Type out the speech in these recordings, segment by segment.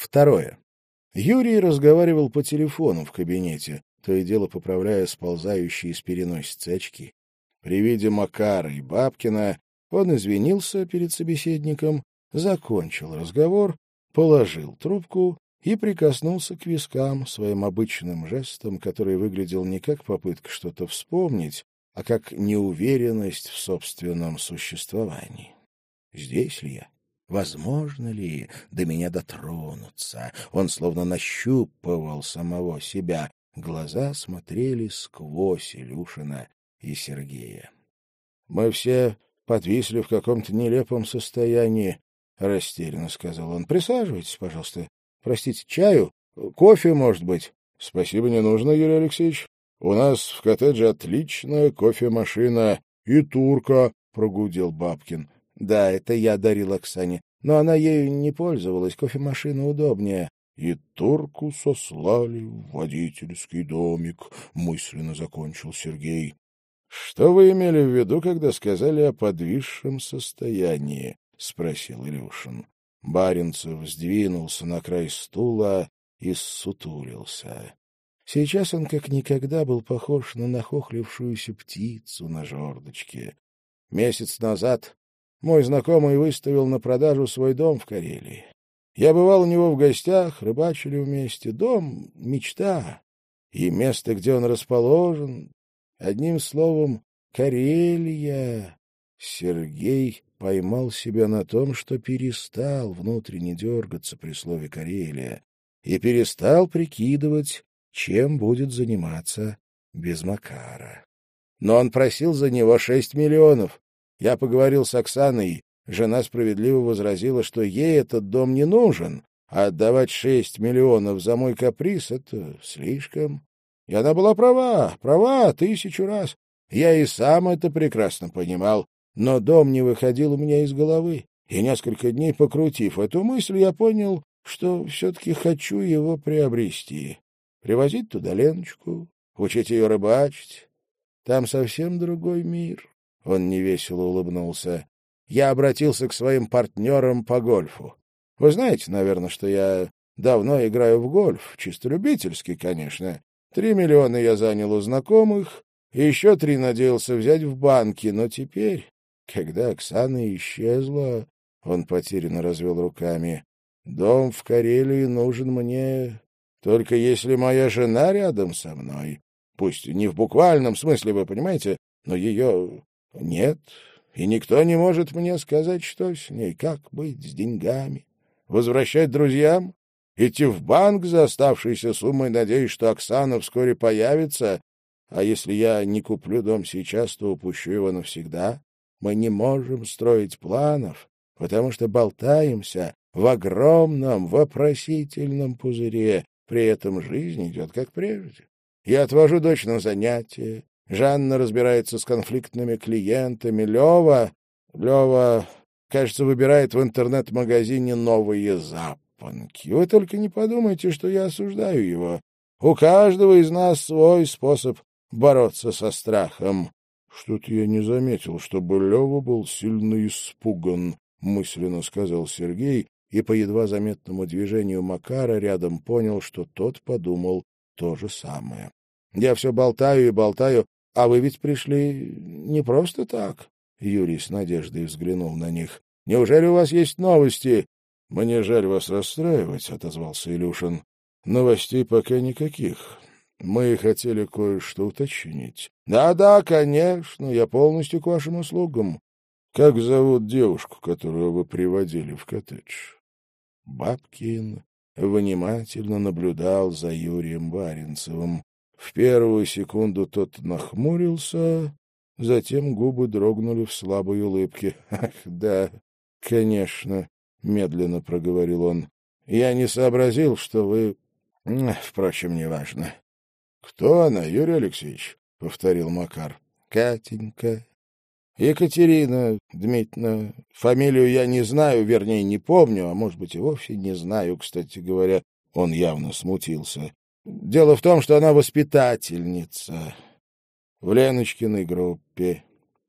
Второе. Юрий разговаривал по телефону в кабинете, то и дело поправляя сползающие с переносицы очки. При виде Макара и Бабкина он извинился перед собеседником, закончил разговор, положил трубку и прикоснулся к вискам своим обычным жестом, который выглядел не как попытка что-то вспомнить, а как неуверенность в собственном существовании. Здесь ли я? Возможно ли до меня дотронуться? Он словно нащупывал самого себя. Глаза смотрели сквозь Илюшина и Сергея. Мы все подвисли в каком-то нелепом состоянии, — растерянно сказал он. — Присаживайтесь, пожалуйста. Простите, чаю? Кофе, может быть? — Спасибо, не нужно, Юрий Алексеевич. У нас в коттедже отличная кофемашина и турка, — прогудел Бабкин. — Да, это я дарил Оксане. Но она ею не пользовалась, кофемашина удобнее. — И турку сослали в водительский домик, — мысленно закончил Сергей. — Что вы имели в виду, когда сказали о подвисшем состоянии? — спросил Илюшин. Баринцев сдвинулся на край стула и ссутулился. Сейчас он как никогда был похож на нахохлившуюся птицу на жердочке. Месяц назад мой знакомый выставил на продажу свой дом в Карелии. Я бывал у него в гостях, рыбачили вместе. Дом — мечта. И место, где он расположен, одним словом, Карелия. Сергей поймал себя на том, что перестал внутренне дергаться при слове «Карелия» и перестал прикидывать, чем будет заниматься без Макара. Но он просил за него шесть миллионов. Я поговорил с Оксаной, жена справедливо возразила, что ей этот дом не нужен, а отдавать шесть миллионов за мой каприз — это слишком. И она была права, права тысячу раз. Я и сам это прекрасно понимал, но дом не выходил у меня из головы, и несколько дней покрутив эту мысль, я понял, что все-таки хочу его приобрести. Привозить туда Леночку, учить ее рыбачить. Там совсем другой мир. Он невесело улыбнулся. Я обратился к своим партнерам по гольфу. Вы знаете, наверное, что я давно играю в гольф, чисто любительский, конечно. Три миллиона я занял у знакомых, и еще три надеялся взять в банке, но теперь когда Оксана исчезла, он потерянно развел руками. Дом в Карелии нужен мне только если моя жена рядом со мной. Пусть не в буквальном смысле, вы понимаете, но ее нет, и никто не может мне сказать, что с ней, как быть с деньгами. Возвращать друзьям? Идти в банк за оставшейся суммой, надеясь, что Оксана вскоре появится, а если я не куплю дом сейчас, то упущу его навсегда? Мы не можем строить планов, потому что болтаемся в огромном вопросительном пузыре. При этом жизнь идет как прежде. Я отвожу дочь на занятия. Жанна разбирается с конфликтными клиентами. Лева... Лева, кажется, выбирает в интернет-магазине новые запонки. Вы только не подумайте, что я осуждаю его. У каждого из нас свой способ бороться со страхом. Что-то я не заметил, чтобы Лева был сильно испуган, мысленно сказал Сергей, и по едва заметному движению Макара рядом понял, что тот подумал то же самое. Я все болтаю и болтаю, а вы ведь пришли не просто так. Юрий с надеждой взглянул на них. Неужели у вас есть новости? Мне жаль вас расстраивать, отозвался Илюшин. Новостей пока никаких. Мы хотели кое-что уточнить. Да, да, конечно, я полностью к вашим услугам. Как зовут девушку, которую вы приводили в коттедж? Бабкин внимательно наблюдал за Юрием Баренцевым. В первую секунду тот нахмурился, затем губы дрогнули в слабой улыбке. — Ах, да, конечно, — медленно проговорил он. — Я не сообразил, что вы... Впрочем, неважно. — Кто она, Юрий Алексеевич? — повторил Макар. — Катенька. Екатерина Дмитриевна. Фамилию я не знаю, вернее, не помню, а, может быть, и вовсе не знаю, кстати говоря. Он явно смутился. Дело в том, что она воспитательница в Леночкиной группе.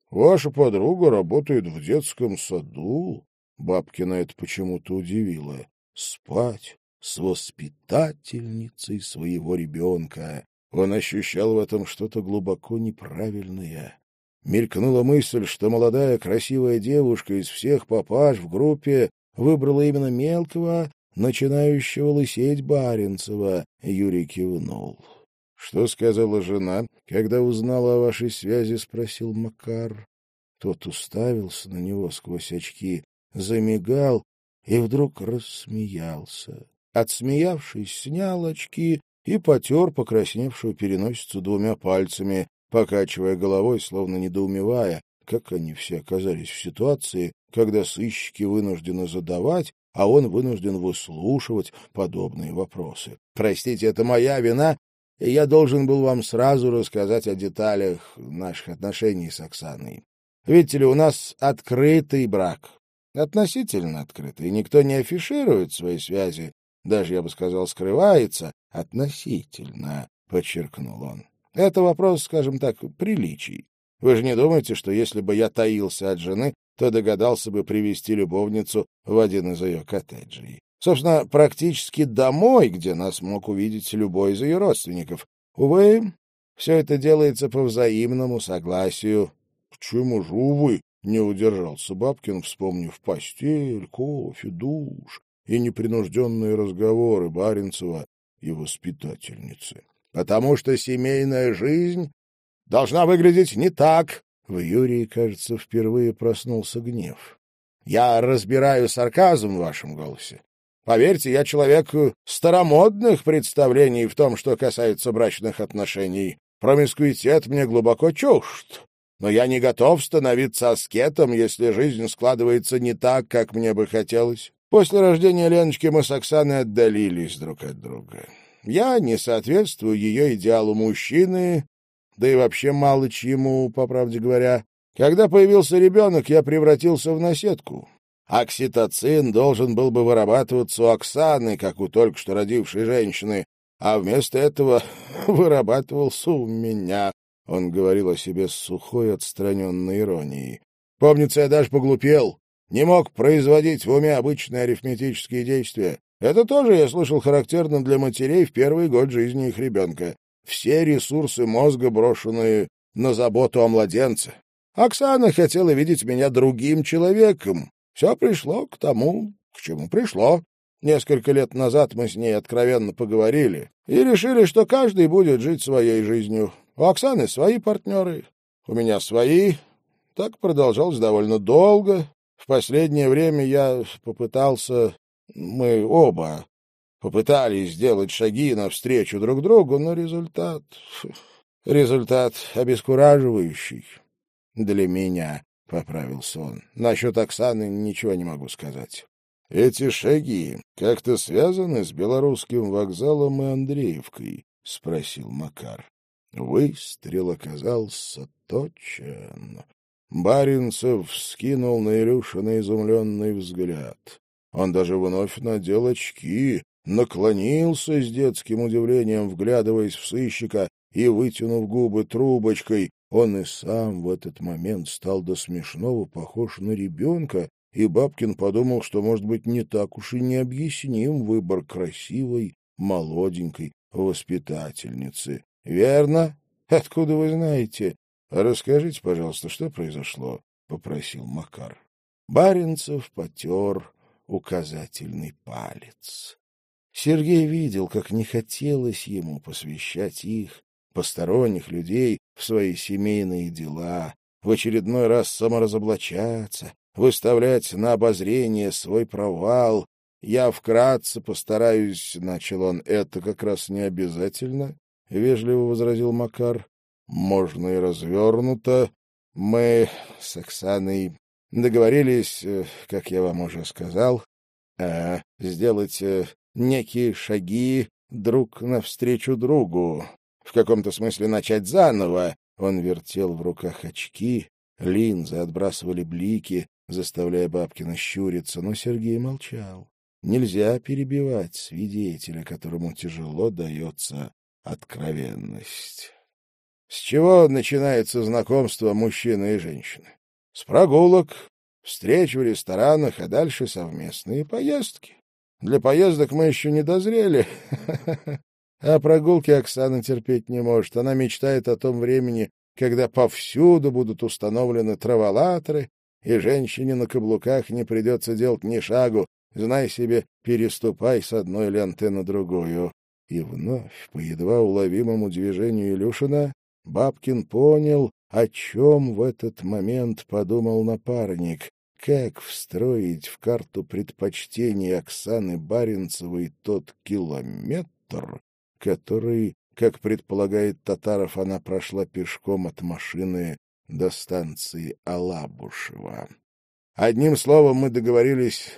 Ваша подруга работает в детском саду. Бабкина это почему-то удивило. Спать с воспитательницей своего ребенка. Он ощущал в этом что-то глубоко неправильное. Мелькнула мысль, что молодая красивая девушка из всех папаш в группе выбрала именно мелкого, начинающего лысеть Баренцева. Юрий кивнул. — Что сказала жена, когда узнала о вашей связи? — спросил Макар. Тот уставился на него сквозь очки, замигал и вдруг рассмеялся. Отсмеявшись, снял очки и потер покрасневшую переносицу двумя пальцами, покачивая головой, словно недоумевая, как они все оказались в ситуации, когда сыщики вынуждены задавать, а он вынужден выслушивать подобные вопросы. «Простите, это моя вина, и я должен был вам сразу рассказать о деталях наших отношений с Оксаной. Видите ли, у нас открытый брак, относительно открытый, никто не афиширует свои связи, даже, я бы сказал, скрывается относительно, — подчеркнул он. Это вопрос, скажем так, приличий. Вы же не думаете, что если бы я таился от жены, то догадался бы привести любовницу в один из ее коттеджей. Собственно, практически домой, где нас мог увидеть любой из ее родственников. Увы, все это делается по взаимному согласию. — Почему же, увы? — не удержался Бабкин, вспомнив постель, кофе, душ и непринужденные разговоры Баренцева и воспитательницы. Потому что семейная жизнь должна выглядеть не так. В Юрии, кажется, впервые проснулся гнев. Я разбираю сарказм в вашем голосе. Поверьте, я человек старомодных представлений в том, что касается брачных отношений. Промискуитет мне глубоко чужд. Но я не готов становиться аскетом, если жизнь складывается не так, как мне бы хотелось. После рождения Леночки мы с Оксаной отдалились друг от друга. Я не соответствую ее идеалу мужчины, да и вообще мало чему, по правде говоря. Когда появился ребенок, я превратился в наседку. Окситоцин должен был бы вырабатываться у Оксаны, как у только что родившей женщины, а вместо этого вырабатывался у меня. Он говорил о себе с сухой отстраненной иронией. Помнится, я даже поглупел, не мог производить в уме обычные арифметические действия. Это тоже, я слышал, характерно для матерей в первый год жизни их ребенка. Все ресурсы мозга брошенные на заботу о младенце. Оксана хотела видеть меня другим человеком. Все пришло к тому, к чему пришло. Несколько лет назад мы с ней откровенно поговорили и решили, что каждый будет жить своей жизнью. У Оксаны свои партнеры, у меня свои. Так продолжалось довольно долго. В последнее время я попытался мы оба попытались сделать шаги навстречу друг другу, но результат... Результат обескураживающий. Для меня, — поправился он. Насчет Оксаны ничего не могу сказать. Эти шаги как-то связаны с белорусским вокзалом и Андреевкой? — спросил Макар. Выстрел оказался точен. Баринцев скинул на Илюшина изумленный взгляд. Он даже вновь надел очки, наклонился с детским удивлением, вглядываясь в сыщика и, вытянув губы трубочкой, он и сам в этот момент стал до смешного похож на ребенка, и Бабкин подумал, что, может быть, не так уж и необъясним выбор красивой, молоденькой воспитательницы. — Верно? Откуда вы знаете? — Расскажите, пожалуйста, что произошло? — попросил Макар. Баренцев потер указательный палец. Сергей видел, как не хотелось ему посвящать их, посторонних людей, в свои семейные дела, в очередной раз саморазоблачаться, выставлять на обозрение свой провал. Я вкратце постараюсь, — начал он, — это как раз не обязательно, — вежливо возразил Макар. Можно и развернуто. Мы с Оксаной договорились, э, как я вам уже сказал, э, сделать э, некие шаги друг навстречу другу. В каком-то смысле начать заново. Он вертел в руках очки, линзы отбрасывали блики, заставляя Бабкина щуриться, но Сергей молчал. Нельзя перебивать свидетеля, которому тяжело дается откровенность. С чего начинается знакомство мужчины и женщины? С прогулок, встреч в ресторанах, а дальше совместные поездки. Для поездок мы еще не дозрели. А прогулки Оксана терпеть не может. Она мечтает о том времени, когда повсюду будут установлены траволаторы, и женщине на каблуках не придется делать ни шагу, знай себе, переступай с одной ленты на другую. И вновь, по едва уловимому движению Илюшина, Бабкин понял, о чем в этот момент подумал напарник, как встроить в карту предпочтений Оксаны Баренцевой тот километр, который, как предполагает Татаров, она прошла пешком от машины до станции Алабушева. Одним словом, мы договорились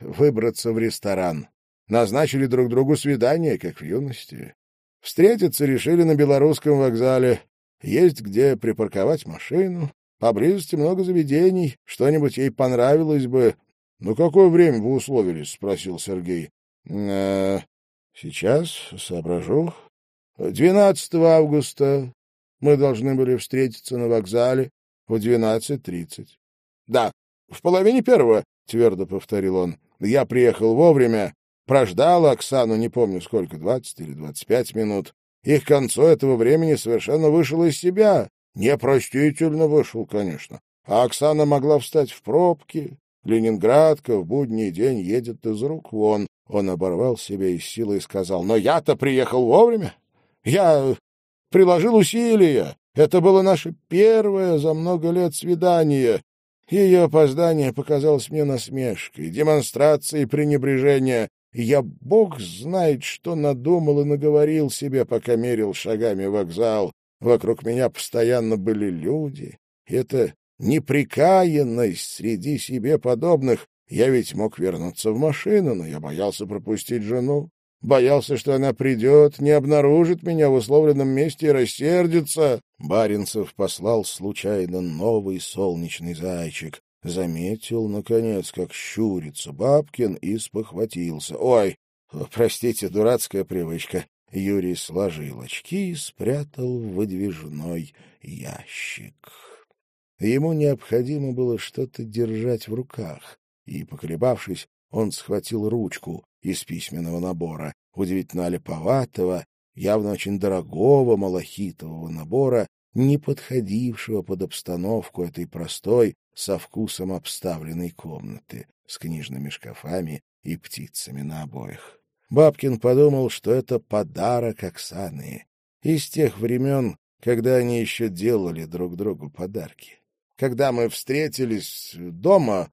выбраться в ресторан. Назначили друг другу свидание, как в юности. Встретиться решили на белорусском вокзале. Есть где припарковать машину. Поблизости много заведений. Что-нибудь ей понравилось бы. — Ну, какое время вы условились? — спросил Сергей. «Э, Сейчас соображу. 12 августа мы должны были встретиться на вокзале в 12.30. — Да, в половине первого, — твердо повторил он. Я приехал вовремя, прождал Оксану, не помню сколько, двадцать или двадцать пять минут, и к концу этого времени совершенно вышел из себя. Непростительно вышел, конечно. А Оксана могла встать в пробке. Ленинградка в будний день едет из рук вон. Он оборвал себя и с силой сказал, «Но я-то приехал вовремя. Я приложил усилия. Это было наше первое за много лет свидание. Ее опоздание показалось мне насмешкой, демонстрацией пренебрежения. И я, бог знает, что надумал и наговорил себе, пока мерил шагами вокзал. Вокруг меня постоянно были люди. Это неприкаянность среди себе подобных, я ведь мог вернуться в машину, но я боялся пропустить жену. Боялся, что она придет, не обнаружит меня в условленном месте и рассердится. Баринцев послал случайно новый солнечный зайчик. Заметил, наконец, как щурится Бабкин и спохватился. «Ой, простите, дурацкая привычка». Юрий сложил очки и спрятал в выдвижной ящик. Ему необходимо было что-то держать в руках и, поколебавшись, он схватил ручку из письменного набора, удивительно липоватого, явно очень дорогого малахитового набора, не подходившего под обстановку этой простой, со вкусом обставленной комнаты, с книжными шкафами и птицами на обоих. Бабкин подумал, что это подарок Оксаны из тех времен, когда они еще делали друг другу подарки. Когда мы встретились дома,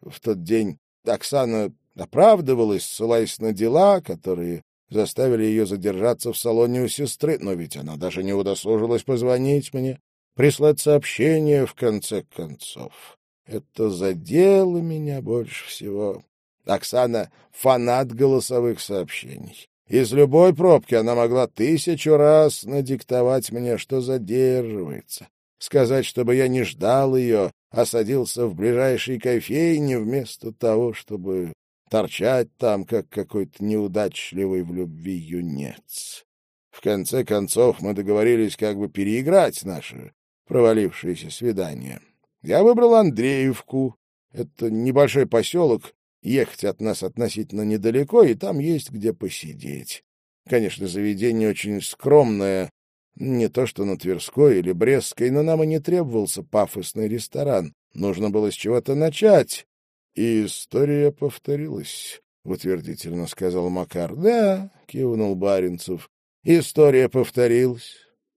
в тот день Оксана оправдывалась, ссылаясь на дела, которые заставили ее задержаться в салоне у сестры, но ведь она даже не удосужилась позвонить мне, прислать сообщение в конце концов. Это задело меня больше всего. Оксана — фанат голосовых сообщений. Из любой пробки она могла тысячу раз надиктовать мне, что задерживается, сказать, чтобы я не ждал ее, а садился в ближайшей кофейне вместо того, чтобы торчать там, как какой-то неудачливый в любви юнец. В конце концов мы договорились как бы переиграть наше провалившееся свидание. Я выбрал Андреевку. Это небольшой поселок, ехать от нас относительно недалеко, и там есть где посидеть. Конечно, заведение очень скромное, не то что на Тверской или Брестской, но нам и не требовался пафосный ресторан. Нужно было с чего-то начать. И история повторилась, — утвердительно сказал Макар. — Да, — кивнул Баринцев, — история повторилась.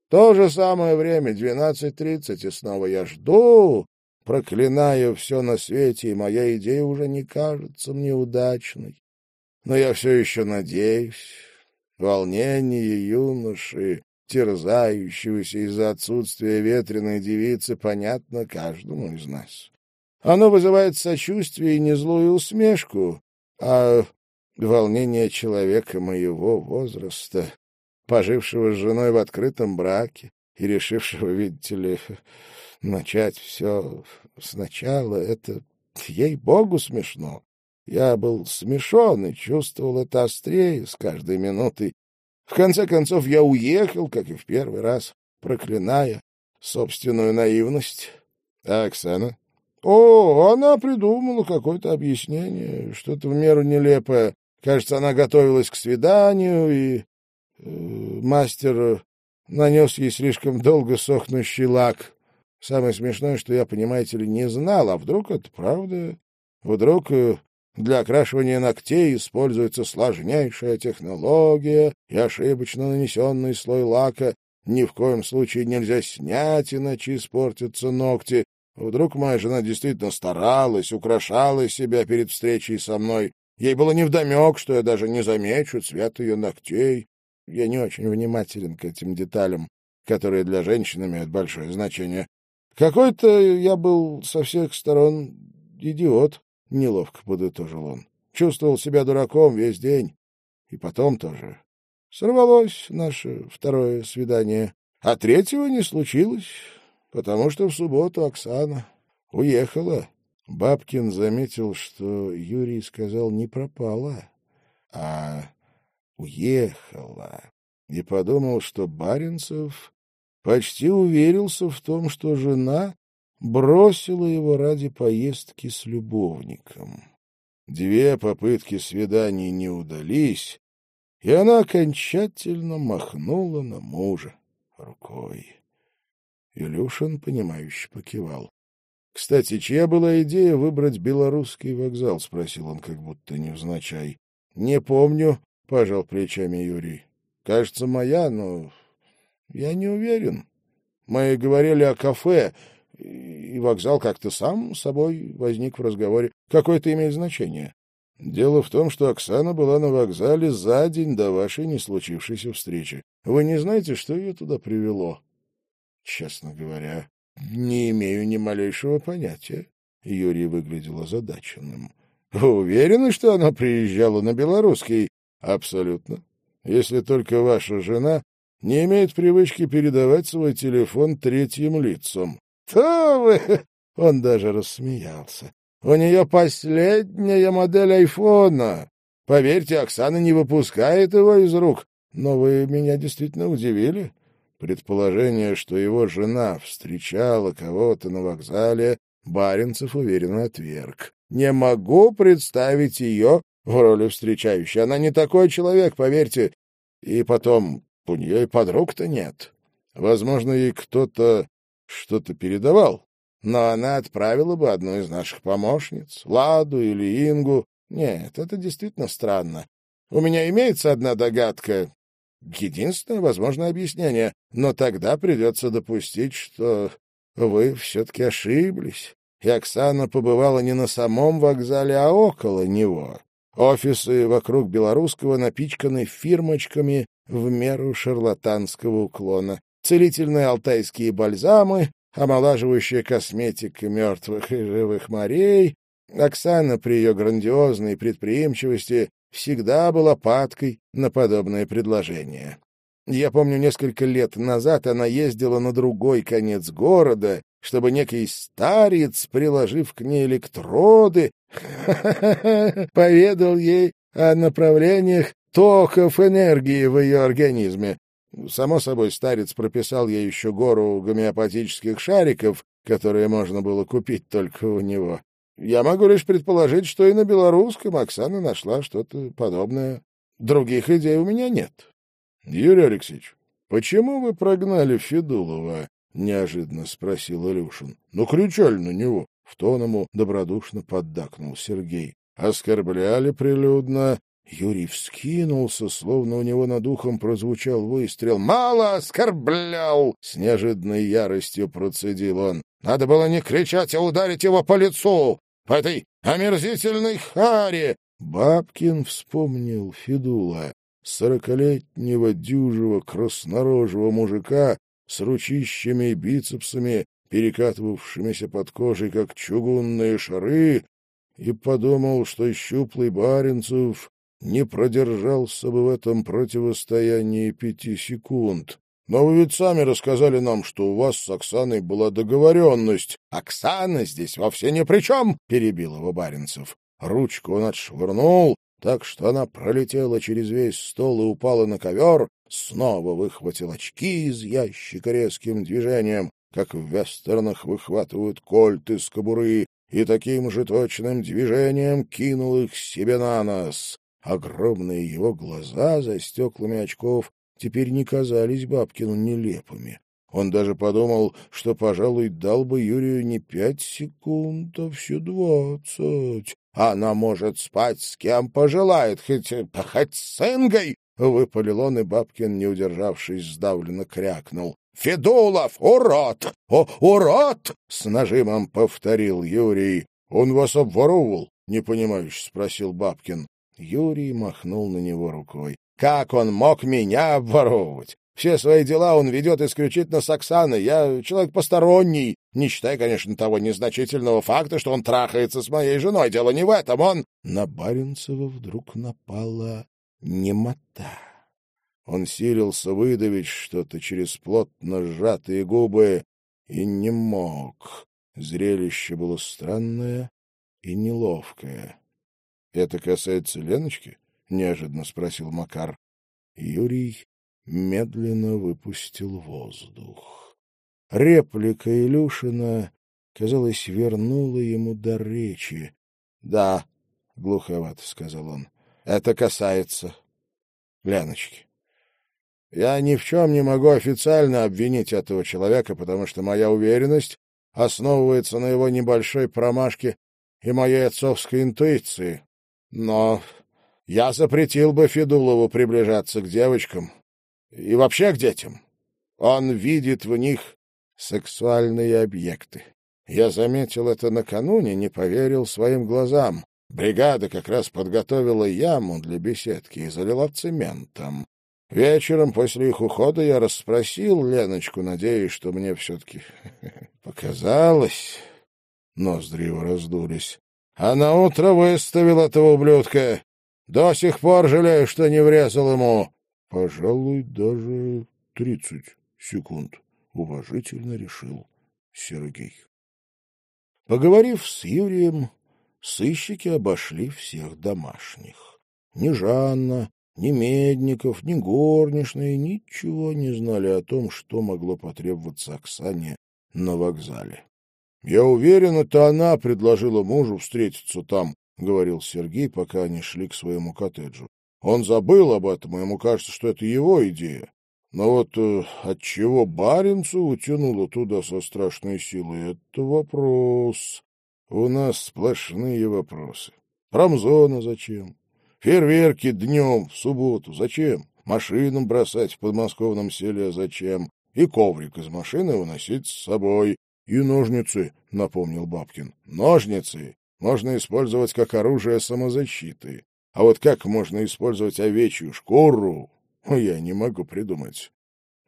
То же самое время, двенадцать тридцать, и снова я жду, проклинаю все на свете, и моя идея уже не кажется мне удачной. Но я все еще надеюсь. Волнение юноши, терзающегося из-за отсутствия ветреной девицы, понятно каждому из нас. Оно вызывает сочувствие и не злую усмешку, а волнение человека моего возраста, пожившего с женой в открытом браке и решившего, видите ли, начать все сначала, это, ей-богу, смешно. Я был смешон и чувствовал это острее с каждой минутой, в конце концов, я уехал, как и в первый раз, проклиная собственную наивность. А Оксана? О, она придумала какое-то объяснение, что-то в меру нелепое. Кажется, она готовилась к свиданию, и э, мастер нанес ей слишком долго сохнущий лак. Самое смешное, что я, понимаете ли, не знал, а вдруг это правда? Вдруг э, для окрашивания ногтей используется сложнейшая технология, и ошибочно нанесенный слой лака ни в коем случае нельзя снять, иначе испортятся ногти. Вдруг моя жена действительно старалась, украшала себя перед встречей со мной. Ей было невдомек, что я даже не замечу цвет ее ногтей. Я не очень внимателен к этим деталям, которые для женщин имеют большое значение. Какой-то я был со всех сторон идиот, — неловко подытожил он. Чувствовал себя дураком весь день. И потом тоже. Сорвалось наше второе свидание. А третьего не случилось, потому что в субботу Оксана уехала. Бабкин заметил, что Юрий сказал не пропала, а уехала, и подумал, что Баренцев почти уверился в том, что жена бросила его ради поездки с любовником. Две попытки свиданий не удались, и она окончательно махнула на мужа рукой. Илюшин, понимающе покивал. — Кстати, чья была идея выбрать белорусский вокзал? — спросил он, как будто невзначай. — Не помню, — пожал плечами Юрий. — Кажется, моя, но я не уверен. Мы говорили о кафе, и вокзал как-то сам собой возник в разговоре. Какое это имеет значение? Дело в том, что Оксана была на вокзале за день до вашей не случившейся встречи. Вы не знаете, что ее туда привело? Честно говоря, не имею ни малейшего понятия. Юрий выглядел озадаченным. Вы уверены, что она приезжала на белорусский? Абсолютно. Если только ваша жена не имеет привычки передавать свой телефон третьим лицам. То вы! Он даже рассмеялся. У нее последняя модель айфона. Поверьте, Оксана не выпускает его из рук. Но вы меня действительно удивили. Предположение, что его жена встречала кого-то на вокзале, Баренцев уверенно отверг. Не могу представить ее в роли встречающей. Она не такой человек, поверьте. И потом, у нее и подруг-то нет. Возможно, ей кто-то что-то передавал, но она отправила бы одну из наших помощниц, Ладу или Ингу. Нет, это действительно странно. У меня имеется одна догадка, единственное возможное объяснение, но тогда придется допустить, что вы все-таки ошиблись, и Оксана побывала не на самом вокзале, а около него. Офисы вокруг Белорусского напичканы фирмочками в меру шарлатанского уклона целительные алтайские бальзамы, омолаживающая косметика мертвых и живых морей. Оксана при ее грандиозной предприимчивости всегда была падкой на подобные предложения. Я помню, несколько лет назад она ездила на другой конец города, чтобы некий старец, приложив к ней электроды, поведал ей о направлениях токов энергии в ее организме. Само собой, старец прописал ей еще гору гомеопатических шариков, которые можно было купить только у него. Я могу лишь предположить, что и на белорусском Оксана нашла что-то подобное. Других идей у меня нет. — Юрий Алексеевич, почему вы прогнали Федулова? — неожиданно спросил Илюшин. — Ну, кричали на него. В тон ему добродушно поддакнул Сергей. Оскорбляли прилюдно, Юрий вскинулся, словно у него над ухом прозвучал выстрел. «Мало оскорблял!» — с неожиданной яростью процедил он. «Надо было не кричать, а ударить его по лицу! По этой омерзительной харе!» Бабкин вспомнил Федула, сорокалетнего дюжего краснорожего мужика с ручищами и бицепсами, перекатывавшимися под кожей, как чугунные шары, и подумал, что щуплый Баренцев не продержался бы в этом противостоянии пяти секунд. Но вы ведь сами рассказали нам, что у вас с Оксаной была договоренность. — Оксана здесь вовсе ни при чем, — перебил его Баренцев. Ручку он отшвырнул, так что она пролетела через весь стол и упала на ковер, снова выхватил очки из ящика резким движением, как в вестернах выхватывают кольт из кобуры, и таким же точным движением кинул их себе на нос. Огромные его глаза за стеклами очков теперь не казались Бабкину нелепыми. Он даже подумал, что, пожалуй, дал бы Юрию не пять секунд, а все двадцать. Она может спать с кем пожелает, хоть, хоть с Ингой, — выпалил он, и Бабкин, не удержавшись, сдавленно крякнул. — Федулов, урод! О, урод! — с нажимом повторил Юрий. — Он вас обворовывал? — непонимающе спросил Бабкин. Юрий махнул на него рукой. — Как он мог меня обворовывать? Все свои дела он ведет исключительно с Оксаной. Я человек посторонний, не считая, конечно, того незначительного факта, что он трахается с моей женой. Дело не в этом, он...» На Баренцева вдруг напала немота. Он силился выдавить что-то через плотно сжатые губы и не мог. Зрелище было странное и неловкое. — Это касается Леночки? — неожиданно спросил Макар. Юрий медленно выпустил воздух. Реплика Илюшина, казалось, вернула ему до речи. — Да, — глуховато сказал он, — это касается Леночки. Я ни в чем не могу официально обвинить этого человека, потому что моя уверенность основывается на его небольшой промашке и моей отцовской интуиции. Но я запретил бы Федулову приближаться к девочкам, и вообще к детям. Он видит в них сексуальные объекты. Я заметил это накануне, не поверил своим глазам. Бригада как раз подготовила яму для беседки и залила цементом. Вечером после их ухода я расспросил Леночку, надеясь, что мне все-таки показалось. Ноздри его раздулись. А на утро выставил этого ублюдка. До сих пор жалею, что не врезал ему. Пожалуй, даже тридцать секунд, — уважительно решил Сергей. Поговорив с Юрием, сыщики обошли всех домашних. Ни Жанна, ни Медников, ни горничные ничего не знали о том, что могло потребоваться Оксане на вокзале. — Я уверен, это она предложила мужу встретиться там, — говорил Сергей, пока они шли к своему коттеджу. Он забыл об этом, и ему кажется, что это его идея. Но вот э, отчего Баренцу утянуло туда со страшной силой, это вопрос. У нас сплошные вопросы. Промзона зачем? Фейерверки днем, в субботу зачем? Машинам бросать в подмосковном селе зачем? И коврик из машины выносить с собой. И ножницы, — напомнил Бабкин. Ножницы можно использовать как оружие самозащиты. А вот как можно использовать овечью шкуру, я не могу придумать.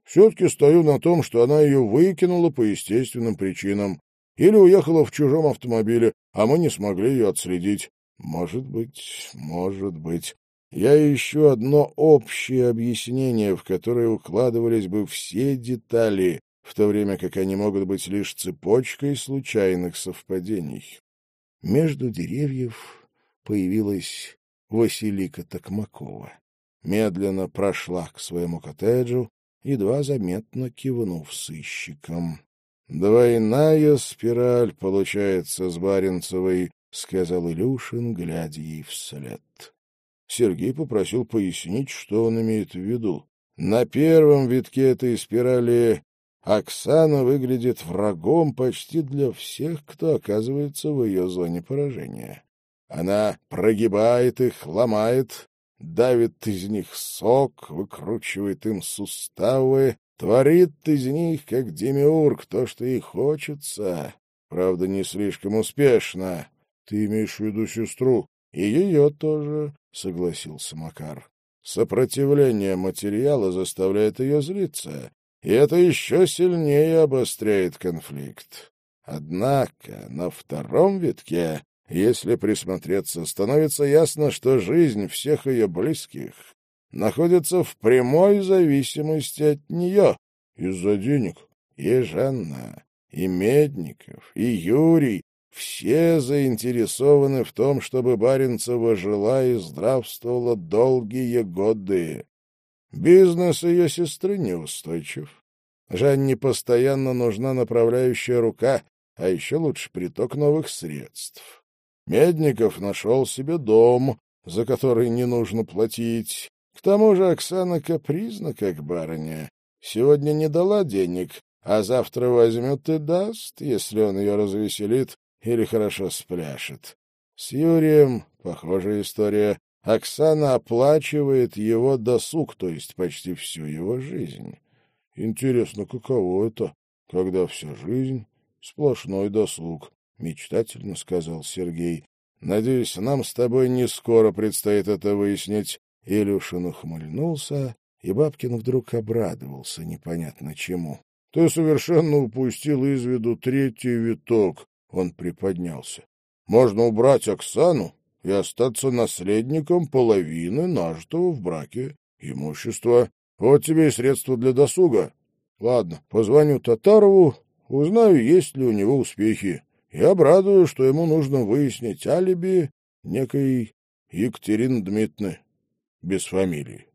Все-таки стою на том, что она ее выкинула по естественным причинам или уехала в чужом автомобиле, а мы не смогли ее отследить. Может быть, может быть. Я ищу одно общее объяснение, в которое укладывались бы все детали, в то время как они могут быть лишь цепочкой случайных совпадений. Между деревьев появилась Василика Токмакова. Медленно прошла к своему коттеджу, едва заметно кивнув сыщиком. — Двойная спираль получается с Баренцевой, — сказал Илюшин, глядя ей вслед. Сергей попросил пояснить, что он имеет в виду. На первом витке этой спирали Оксана выглядит врагом почти для всех, кто оказывается в ее зоне поражения. Она прогибает их, ломает, давит из них сок, выкручивает им суставы, творит из них, как демиург, то, что ей хочется. Правда, не слишком успешно. Ты имеешь в виду сестру? И ее тоже, — согласился Макар. Сопротивление материала заставляет ее злиться, и это еще сильнее обостряет конфликт. Однако на втором витке если присмотреться, становится ясно, что жизнь всех ее близких находится в прямой зависимости от нее из-за денег. И Жанна, и Медников, и Юрий все заинтересованы в том, чтобы Баренцева жила и здравствовала долгие годы. Бизнес ее сестры неустойчив. Жанне постоянно нужна направляющая рука, а еще лучше приток новых средств. Медников нашел себе дом, за который не нужно платить. К тому же Оксана капризна, как барыня. Сегодня не дала денег, а завтра возьмет и даст, если он ее развеселит или хорошо спляшет. С Юрием похожая история. Оксана оплачивает его досуг, то есть почти всю его жизнь. Интересно, каково это, когда вся жизнь — сплошной досуг, — мечтательно сказал Сергей. — Надеюсь, нам с тобой не скоро предстоит это выяснить. Илюшин ухмыльнулся, и Бабкин вдруг обрадовался непонятно чему. — Ты совершенно упустил из виду третий виток, — он приподнялся. — Можно убрать Оксану и остаться наследником половины нажитого в браке имущества. Вот тебе и средства для досуга. Ладно, позвоню Татарову, узнаю, есть ли у него успехи. И обрадую, что ему нужно выяснить алиби некой Екатерины Дмитриевны без фамилии.